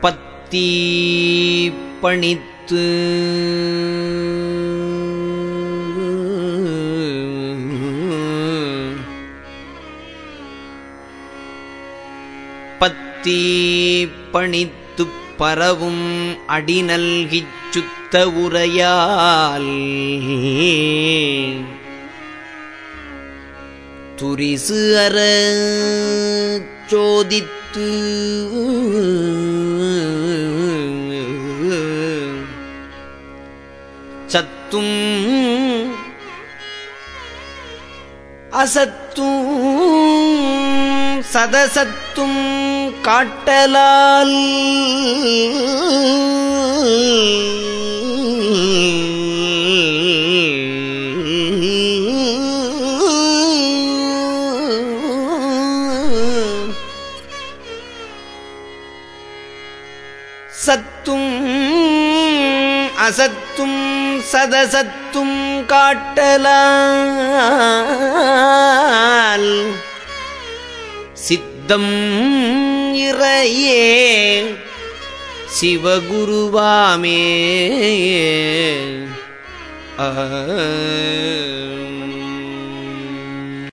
பத்தி பணித்து. பத்தி பணித்து பரவும் அடிநல்கிச் சுத்த உரையால் துரிசு அற சோதித்து சத்தும் அசத்தும் சதசத்தும் காட்டலால் சத்தும் அசத்தும் சதசத்தும் காட்டலால் சித்தம் இறையே சிவகுருவாமே. ஆ.